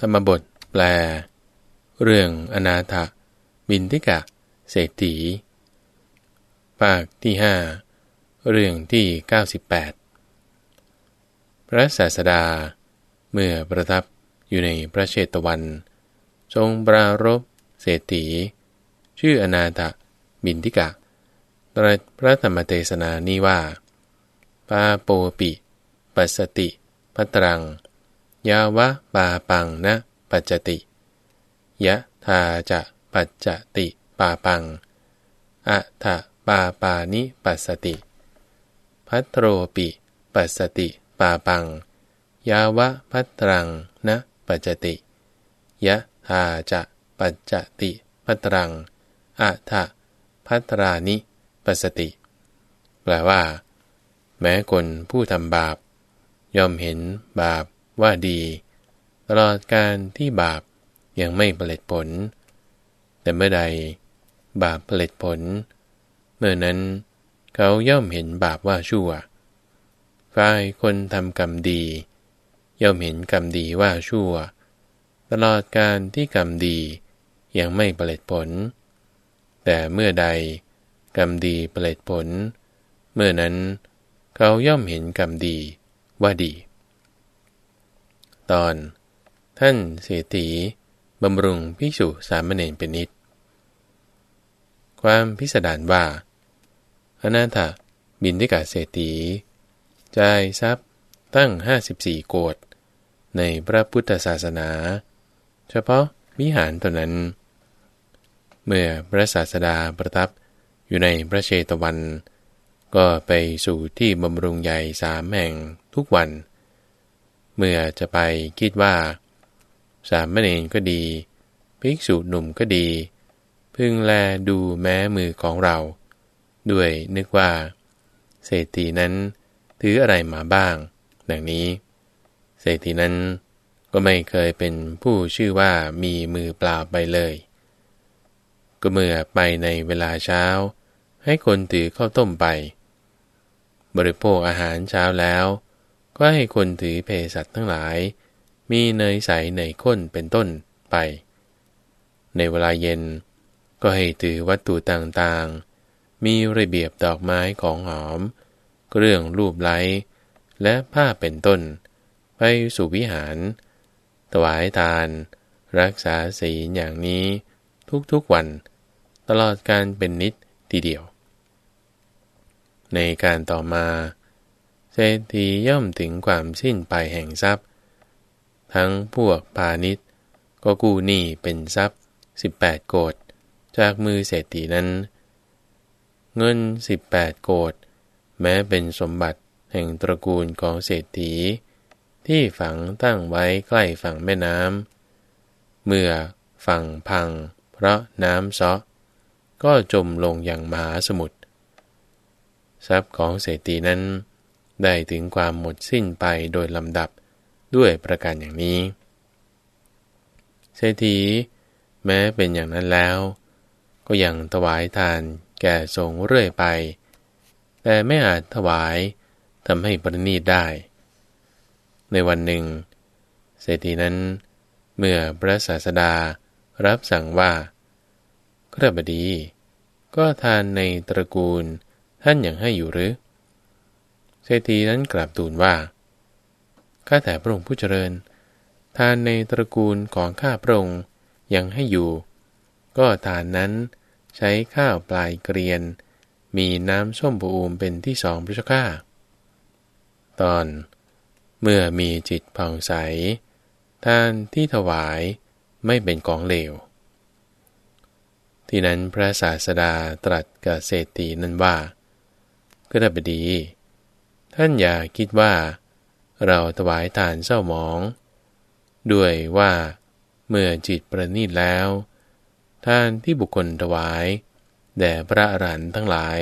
ธรรมบทแปล เรื่องอนาถบินทิกะ เศรษฐี ภาคที่ห้าเรื่องที่ 98 พระศาสดา เมื่อประทับอยู่ในพระเชตวัน ทรงปรารบเศรษฐี ชื่ออนาถบินทิกะตรัสพระธรรมเทศนานี้ว่า ปาโปปิ ปัสสติ พัตรัง ยาวะปาปังนะ ปัจจติ ยะทาจะปัจจติปาปัง อะทะปาปานิปัสสติ พัทโรปิปัสสติปาปัง ยาวะพัตรังนะ ปัจจติ ยะทาจะปัจจติพัตรัง อะทะพัตรานิปัสสติ แปลว่า แม้คนผู้ทำบาป ย่อมเห็นบาป ว่าดี ตลอดการที่บาปยังไม่ผลิตผล แต่เมื่อใดบาปผลิตผล เมื่อนั้นเขาย่อมเห็นบาปว่าชั่ว ฝ่ายคนทำกรรมดี ย่อมเห็นกรรมดีว่าชั่ว ตลอดการที่กรรมดียังไม่ผลิตผล แต่เมื่อใดกรรมดีผลิตผล เมื่อนั้นเขาย่อมเห็นกรรมดีว่าดี ตอน ท่านเศรษฐีบำรุงพิสุสามเณรเป็นนิด ความพิสดารว่าอนาถบินทิกาเศรษฐีจ่ายทรัพย์ตั้งห้าสิบสี่โกดในพระพุทธศาสนา เฉพาะวิหารตนนั้น เมื่อพระศาสดาประทับอยู่ในพระเชตวัน ก็ไปสู่ที่บำรุงใหญ่สามแห่งทุกวัน เมื่อจะไปคิดว่า สามเณรก็ดี ภิกษุหนุ่มก็ดี พึงแลดูแม้มือของเรา ด้วยนึกว่า เศรษฐีนั้นถืออะไรมาบ้าง ดังนี้ เศรษฐีนั้นก็ไม่เคยเป็นผู้ชื่อว่ามีมือเปล่าไปเลย ก็เมื่อไปในเวลาเช้า ให้คนถือข้าวต้มไป บริโภคอาหารเช้าแล้ว ก็ให้คนถือเพสัตทั้งหลาย มีเนยใสเนยข้นเป็นต้นไป ในเวลาเย็น ก็ให้ถือวัตถุต่างๆ มีระเบียบดอกไม้ของหอมเครื่องรูปไล้ และผ้าเป็นต้น ไปสู่วิหาร ถวายทาน รักษาศีลอย่างนี้ทุกๆวัน ตลอดการเป็นนิดทีเดียว ในการต่อมา เศรษฐีย่อมถึงความสิ้นไปแห่งทรัพย์ ทั้งพวกพาณิชย์ ก็กู้หนี้เป็นทรัพย์ 18 โกดจากมือเศรษฐีนั้น เงิน 18 โกดแม้เป็นสมบัติแห่งตระกูลของเศรษฐี ที่ฝังตั้งไว้ใกล้ฝั่งแม่น้ำเมื่อฝั่งพัง เพราะน้ำซาะก็จมลงอย่างมหาสมุทรทรัพย์ของเศรษฐีนั้น ได้ถึงความหมดสิ้นไปโดยลำดับด้วยประการอย่างนี้ เศรษฐีแม้เป็นอย่างนั้นแล้ว ก็ยังถวายทานแก่ทรงเรื่อยไป แต่ไม่อาจถวายทำให้ประณีตได้ ในวันหนึ่ง เศรษฐีนั้น เมื่อพระศาสดารับสั่งว่าครบดี ก็ทานในตระกูลท่านอย่างให้อยู่หรือ เศรษฐีนั้นกราบทูลว่า ข้าแต่พระองค์ผู้เจริญ ทานในตระกูลของข้าพระองค์ยังให้อยู่ ก็ทานนั้นใช้ข้าวปลายเกรียน มีน้ำส้มปูมเป็นที่สองพระเจ้าข้า ตอน เมื่อมีจิตผ่องใส ทานที่ถวายไม่เป็นของเลว ที่นั้นพระศาสดาตรัสกับเศรษฐีนั้นว่าก็ได้บดี ท่านอย่าคิดว่า เราถวายทานเศร้าหมอง ด้วยว่า เมื่อจิตประณีตแล้ว ทานที่บุคคลถวายแด่พระอรหันต์ทั้งหลาย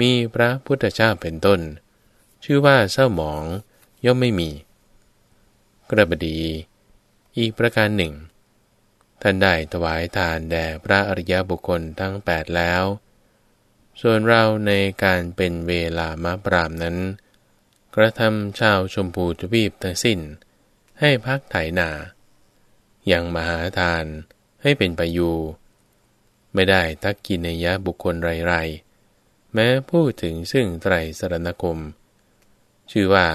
มีพระพุทธเจ้าเป็นต้น ชื่อว่าเศร้าหมองย่อมไม่มี กระบดี อีกประการหนึ่ง ท่านได้ถวายทานแด่พระอริยบุคคลทั้งแปดแล้ว ส่วนเราในการเป็นเวลามาปรามนั้น กระทำชาวชมพูทวีปทั้งสิ้น ให้พักไถนา อยังมหาทานให้เป็นไปอยู่ไม่ได้ทักกินยะบุคคลไรๆ แม้พูดถึงซึ่งไตรสรณคม ชื่อว่า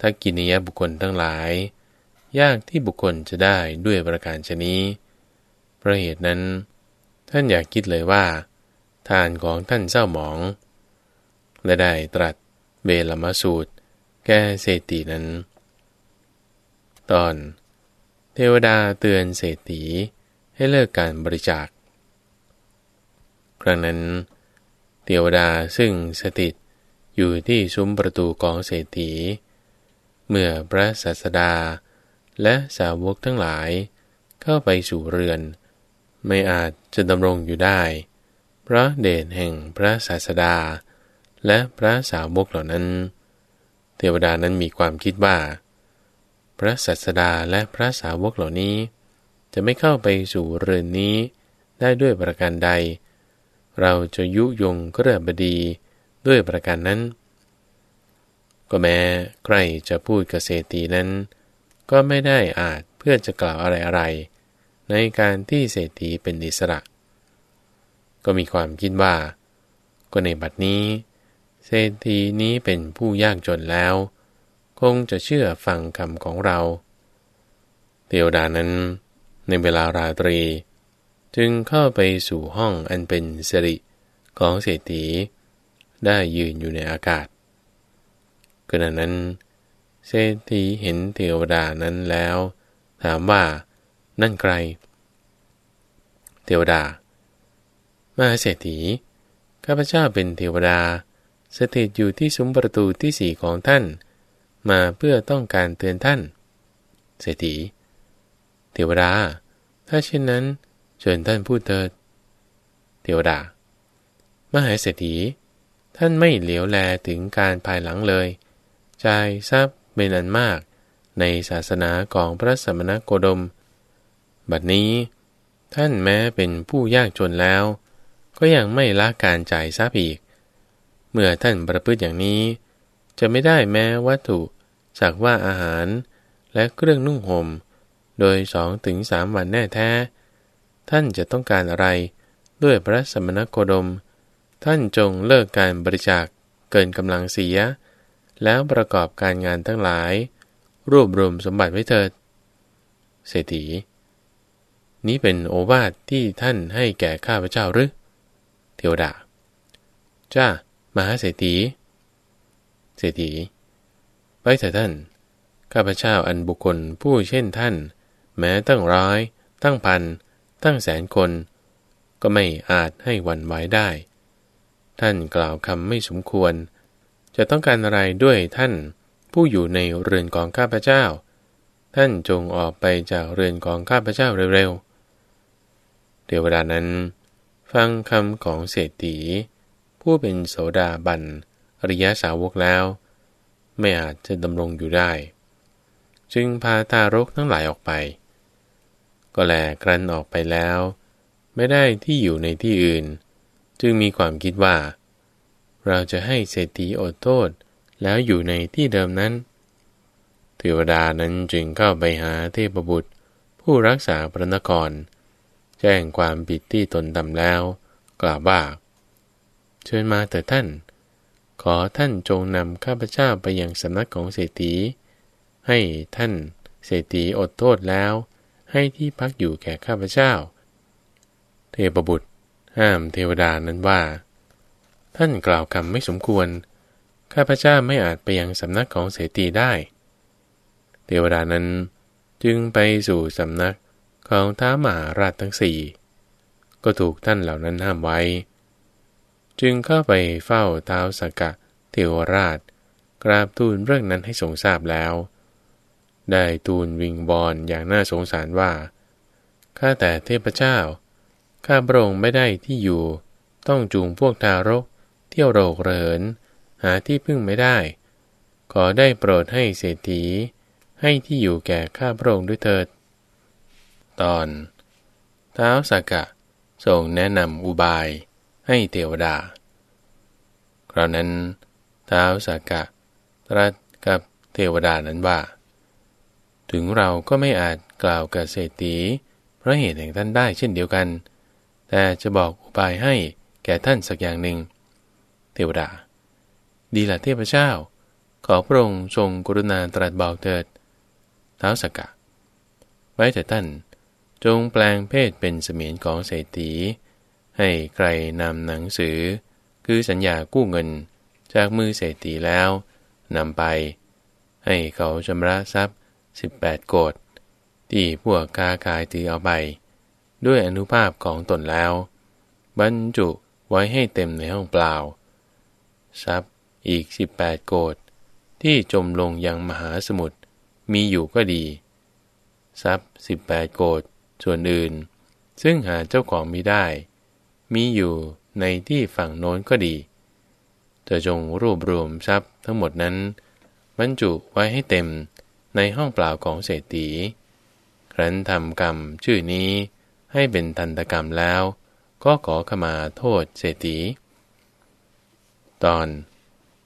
ทักกินยะบุคคลทั้งหลาย ยากที่บุคคลจะได้ด้วยประการชนี้เพราะเหตุนั้น ท่านอยากคิดเลยว่า ทานของท่านเศร้าหมอง และได้ตรัสเบลมาสูตร แก้เศรษฐีนั้น ตอน เทวดาเตือนเศรษฐีให้เลิกการบริจาค ครั้งนั้น เทวดาซึ่งสถิตอยู่ที่ซุ้มประตูของเศรษฐี เมื่อพระศาสดาและสาวกทั้งหลายเข้าไปสู่เรือน ไม่อาจจะดำรงอยู่ได้ พระเดชแห่งพระศาสดา และพระสาวกเหล่านั้น เทวดานั้นมีความคิดว่า พระศาสดาและพระสาวกเหล่านี้ จะไม่เข้าไปสู่เรือนนี้ได้ด้วยประการใด เราจะยุยงกระบดีด้วยประการนั้น ก็แม้ใครจะพูดเกษตรีนั้น ก็ไม่ได้อาจเพื่อจะกล่าวอะไรอะไรในการที่เศรษฐีเป็นอิสระ ก็มีความคิดว่า ก็ในบัดนี้ เศรษฐีนี้เป็นผู้ยากจนแล้ว คงจะเชื่อฟังคำของเรา เทวดานั้น ในเวลาราตรี จึงเข้าไปสู่ห้องอันเป็นสิริของเศรษฐี ได้ยืนอยู่ในอากาศขณะนั้น เศรษฐีเห็นเทวดานั้นแล้ว ถามว่านั่นใคร เทวดา มหาเศรษฐี ข้าพเจ้าเป็นเทวดา สถิตอยู่ที่ซุ้มประตูที่สี่ของท่าน มาเพื่อต้องการเตือนท่าน เศรษฐี เทวดา ถ้าเช่นนั้น เชิญท่านพูดเถิด เทวดา มหาเศรษฐี ท่านไม่เหลียวแลถึงการภายหลังเลยจ่ายทรัพย์เป็นอันมากในศาสนาของพระสมณโคดม บัดนี้ ท่านแม้เป็นผู้ยากจนแล้ว ก็ยังไม่ละการจ่ายทรัพย์อีก เมื่อท่านประพฤติอย่างนี้ จะไม่ได้แม้วัตถุจากว่าอาหาร และเครื่องนุ่งหม่ม โดยสองถึงสามวันแน่แท้ ท่านจะต้องการอะไรด้วยพระสมณโคดม ท่านจงเลิกการบริจาคเกินกำลังเสีย แล้วประกอบการงานทั้งหลาย รวบรวมสมบัติไว้เถิด เศรษฐีนี้เป็นโอวาทที่ท่านให้แก่ข้าพเจ้าหรือ เทวดา จ้ามหาเศรษฐี เศรษฐี ไปเถิดท่าน ข้าพเจ้าอันบุคคลผู้เช่นท่าน แม้ตั้งร้อย ตั้งพัน ตั้งแสนคน ก็ไม่อาจให้วันไหวได้ ท่านกล่าวคำไม่สมควร จะต้องการอะไรด้วยท่านผู้อยู่ในเรือนของข้าพเจ้า ท่านจงออกไปจากเรือนของข้าพเจ้าเร็วๆเทวดานั้น ฟังคำของเศรษฐี ผู้เป็นโสดาบันอริยสาวกแล้ว ไม่อาจจะดำรงอยู่ได้ จึงพาทารกทั้งหลายออกไป ก็แลกรันออกไปแล้ว ไม่ได้ที่อยู่ในที่อื่น จึงมีความคิดว่า เราจะให้เศรษฐีอดโทษแล้วอยู่ในที่เดิมนั้นเทวดานั้นจึงเข้าไปหาเทพบุตร ผู้รักษาพระนคร แจ้งความผิดที่ตนทำแล้ว กล่าวว่า เชิญมาเถิดท่าน ขอท่านจงนำข้าพเจ้าไปยังสำนักของเศรษฐี ให้ท่านเศรษฐีอดโทษแล้ว ให้ที่พักอยู่แก่ข้าพเจ้า เทพบุตร ห้ามเทวดานั้นว่า ท่านกล่าวคำไม่สมควร ข้าพเจ้าไม่อาจไปยังสำนักของเศรษฐีได้ เทวดานั้นจึงไปสู่สำนัก ของท้ามหาราชทั้งสี่ก็ถูกท่านเหล่านั้นห้ามไว้ จึงเข้าไปเฝ้าเท้าสกกะเทวราช กราบทูลเรื่องนั้นให้ทรงทราบแล้ว ได้ทูลวิงบอลอย่างน่าสงสารว่าข้าแต่เทพเจ้าข้าพระองค์ไม่ได้ที่อยู่ ต้องจูงพวกทารก เที่ยวโรกเริน หาที่พึ่งไม่ได้ ขอได้โปรดให้เศรษฐี ให้ที่อยู่แก่ข้าพระองค์ด้วยเถิด ตอน ท้าวสากกะทรงแนะนำอุบายให้เทวดา คราวนั้นท้าวสากกะตรัสกับเทวดานั้นว่า ถึงเราก็ไม่อาจกล่าวกับเศรษฐีเพราะเหตุแห่งท่านได้เช่นเดียวกัน แต่จะบอกอุบายให้แก่ท่านสักอย่างหนึ่ง เทวดา ดีละเทพเจ้า ขอพระองค์ทรงกรุณาตรัสบอกเถิดท้าวสักกะ ไว้แต่ท่าน จงแปลงเพศเป็นเสมียนของเศรษฐี ให้ใครนำหนังสือ คือสัญญากู้เงิน จากมือเศรษฐีแล้วนำไป ให้เขาชำระทรัพย์ 18 โกดที่พวกค้าขายถือเอาไป ด้วยอนุภาพของตนแล้ว บรรจุไว้ให้เต็มในห้องเปล่า ทรัพย์อีก 18 โกดที่จมลงยังมหาสมุทรมีอยู่ก็ดี ทรัพย์ 18 โกด ส่วนอื่น ซึ่งหาเจ้าของมิได้ มีอยู่ในที่ฝั่งโน้นก็ดีจะจงรวบรวมทรัพย์ทั้งหมดนั้นบรรจุไว้ให้เต็มในห้องเปล่าของเศรษฐี ครั้นทำกรรมชื่อนี้ให้เป็นทันตกรรมแล้ว ก็ขอขมาโทษเศรษฐี ตอน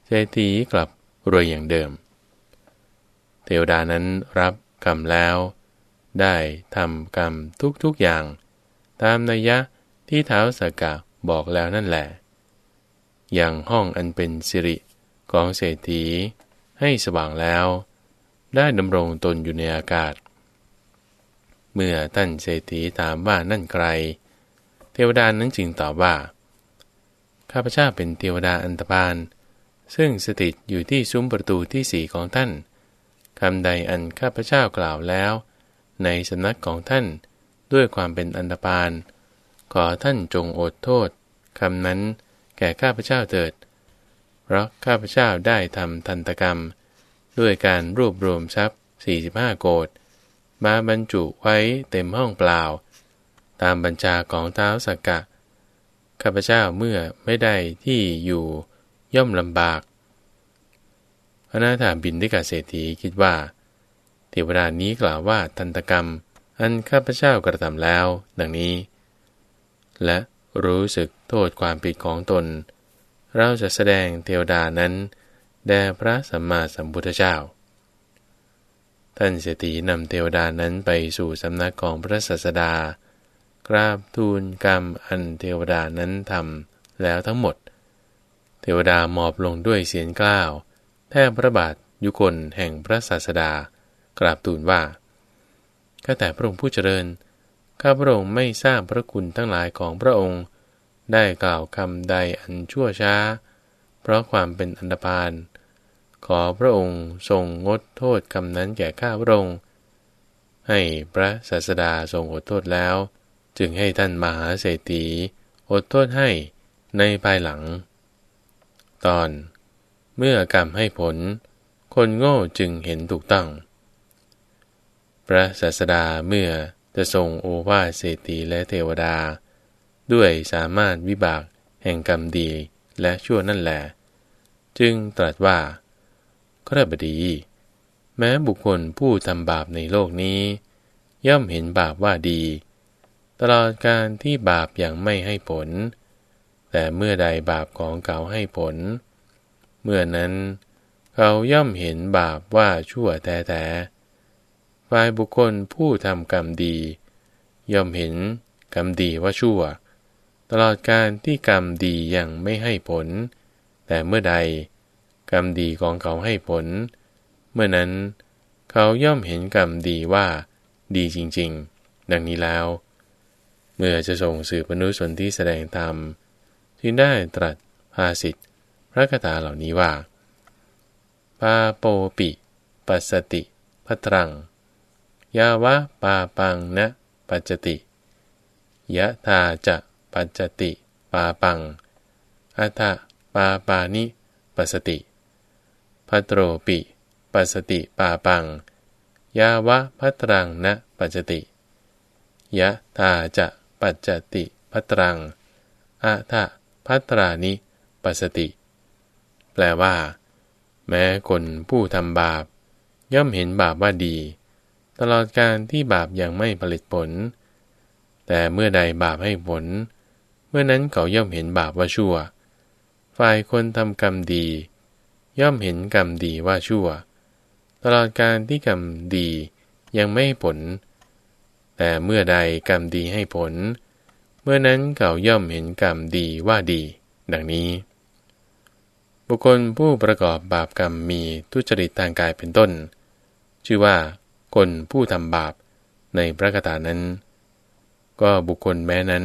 เศรษฐีกลับรวยอย่างเดิม เทวดานั้นรับกรรมแล้ว ได้ทำกรรมทุกๆอย่าง ตามนัยยะที่เท้าสกกะบอกแล้วนั่นแหละ อย่างห้องอันเป็นสิริของเศรษฐีให้สว่างแล้ว ได้ดำรงตนอยู่ในอากาศ เมื่อท่านเศรษฐีถามว่านั่นใคร เทวดานั้นจึงตอบว่า ข้าพเจ้าเป็นเทวดาอันตพาน ซึ่งสถิตอยู่ที่ซุ้มประตูที่สี่ของท่านคำใดอันข้าพเจ้ากล่าวแล้ว ในสำนักของท่านด้วยความเป็นอันตพานขอท่านจงอดโทษคำนั้นแก่ข้าพเจ้าเถิด เพราะข้าพเจ้าได้ทำทันตกรรม ด้วยการรวบรวมทรัพย์ 45 โกดมาบรรจุไว้เต็มห้องเปล่า ตามบัญชาของเท้าสักกะ ข้าพเจ้าเมื่อไม่ได้ที่อยู่ย่อมลำบากพระนาถาบินได้กาเศรษฐีคิดว่า เทวดานี้กล่าวว่าทันตกรรม อันข้าพเจ้ากระทำแล้ว ดังนี้ และรู้สึกโทษความผิดของตน เราจะแสดงเทวดานั้นแด่พระสัมมาสัมพุทธเจ้า ท่านเศรษฐีนำเทวดานั้นไปสู่สำนักของพระศาสดากราบทูลกรรมอันเทวดานั้นทำแล้วทั้งหมด เทวดามอบลงด้วยเสียงกล้าว แทบพระบาทยุคนแห่งพระศาสดา กราบทูลว่าข้าแต่พระองค์ผู้เจริญ ข้าพระองค์ไม่ทราบพระคุณทั้งหลายของพระองค์ ได้กล่าวคำใดอันชั่วช้า เพราะความเป็นอันดพาน ขอพระองค์ทรงงดโทษคำนั้นแก่ข้าพระองค์ ให้พระศาสดาทรงอดโทษแล้ว จึงให้ท่านมหาเศรษฐีอดโทษให้ในภายหลัง ตอน เมื่อกรรมให้ผล คนโง่จึงเห็นถูกต้อง พระศาสดาเมื่อจะทรงโอวาเศรษฐีและเทวดา ด้วยสามารถวิบากแห่งกรรมดีและชั่วนั่นแหละจึงตรัสว่าขรบดี แม้บุคคลผู้ทำบาปในโลกนี้ ย่อมเห็นบาปว่าดี ตลอดการที่บาปยังไม่ให้ผล แต่เมื่อใดบาปของเขาให้ผล เมื่อนั้น เขาย่อมเห็นบาปว่าชั่วแท้ ฝ่ายบุคคลผู้ทำกรรมดี ย่อมเห็นกรรมดีว่าชั่ว ตลอดการที่กรรมดียังไม่ให้ผล แต่เมื่อใด กรรมดีของเขาให้ผล เมื่อนั้น เขาย่อมเห็นกรรมดีว่าดีจริง ๆ ดังนี้แล้ว เมื่อจะส่งสื่อพนุสนที่แสดงธรรมจึงได้ตรัสภาสิทธิพระคาถาเหล่านี้ว่าปาโปปิ ปัสติพัตรัง ยาวะปาปังนะปัจจติยะธาจะปัจจติปาปังอัฏปาปานิปัสติพัตโรปิปัสติปาปัง ยาวะพัตรังนะปัจจติยะธาจะปัจจติพัตรังอัฏพัตรานิปัสติ แปลว่า แม้คนผู้ทำบาป ย่อมเห็นบาปว่าดี ตลอดการที่บาปยังไม่ผลิตผล แต่เมื่อใดบาปให้ผล เมื่อนั้นเขาย่อมเห็นบาปว่าชั่ว ฝ่ายคนทำกรรมดี ย่อมเห็นกรรมดีว่าชั่ว ตลอดการที่กรรมดียังไม่ผล แต่เมื่อใดกรรมดีให้ผล เมื่อนั้นเขาย่อมเห็นกรรมดีว่าดี ดังนี้ บุคคลผู้ประกอบบาปกรรมมีทุจริตทางกายเป็นต้น ชื่อว่า คนผู้ทำบาปในพระคาถานั้น ก็บุคคลแม้นั้น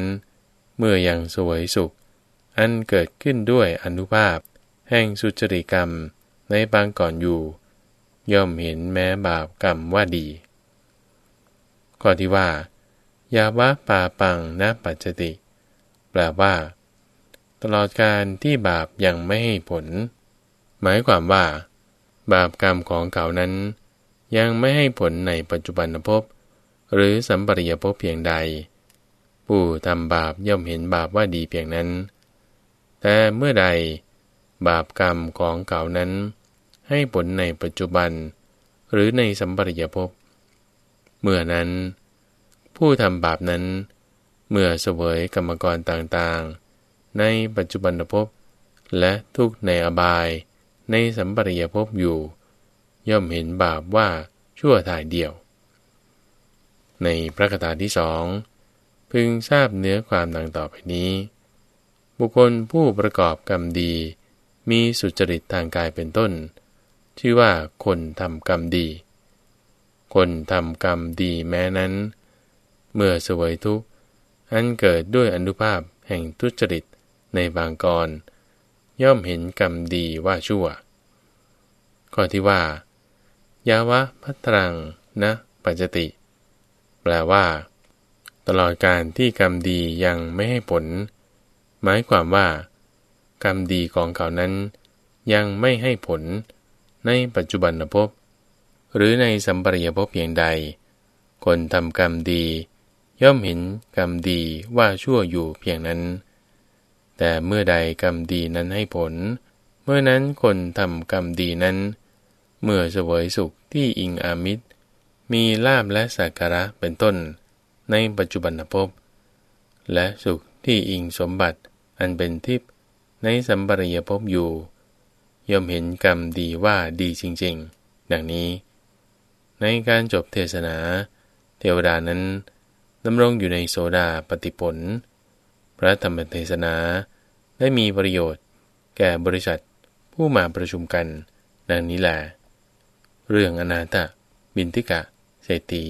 เมื่อยังสวยสุข อันเกิดขึ้นด้วยอนุภาพ แห่งสุจริกรรมในบางก่อนอยู่ ย่อมเห็นแม้บาปกรรมว่าดีข้อที่ว่า ยาวะปาปังนะปัจจติ แปลว่า ตลอดการที่บาปยังไม่ให้ผล หมายความว่า บาปกรรมของเก่านั้น ยังไม่ให้ผลในปัจจุบันภพหรือสัมปริยภพเพียงใด ผู้ทำบาปย่อมเห็นบาปว่าดีเพียงนั้น แต่เมื่อใด บาปกรรมของเก่านั้น ให้ผลในปัจจุบัน หรือในสัมปริยภพเมื่อนั้น ผู้ทำบาปนั้น เมื่อเสวยกรรมกรต่างๆ ในปัจจุบันภพและทุกในอบายในสัมปริยภพอยู่ ย่อมเห็นบาปว่าชั่วถ่ายเดียว ในพระคาถาที่สองพึงทราบเนื้อความดังต่อไปนี้ บุคคลผู้ประกอบกรรมดี มีสุจริตทางกายเป็นต้น ชื่อว่าคนทำกรรมดี คนทำกรรมดีแม้นั้น เมื่อเสวยทุกข์อันเกิดด้วยอนุภาพแห่งทุจริตในบางกร ย่อมเห็นกรรมดีว่าชั่ว ข้อที่ว่า ยาวะพัตรังนะปัจจติ แปลว่า ตลอดการที่กรรมดียังไม่ให้ผล หมายความว่า กรรมดีของเขานั้น ยังไม่ให้ผล ในปัจจุบันภพหรือในสัมปริยภพเพียงใด คนทำกรรมดี ย่อมเห็นกรรมดีว่าชั่วอยู่เพียงนั้น แต่เมื่อใดกรรมดีนั้นให้ผล เมื่อนั้นคนทำกรรมดีนั้น เมื่อเสวยสุขที่อิงอามิตร มีลาบและสักการะเป็นต้น ในปัจจุบันภพ และสุขที่อิงสมบัติอันเป็นทิพย์ในสัมปริยภพอยู่ ย่อมเห็นกรรมดีว่าดีจริงๆ ดังนี้ ในการจบเทศนา เทวดานั้นดำรงอยู่ในโสดาปฏิผล พระธรรมเทศนาได้มีประโยชน์ แก่บริษัทผู้มาประชุมกัน ดังนี้แหละ เรื่องอนาถบินทิกะเศรษฐี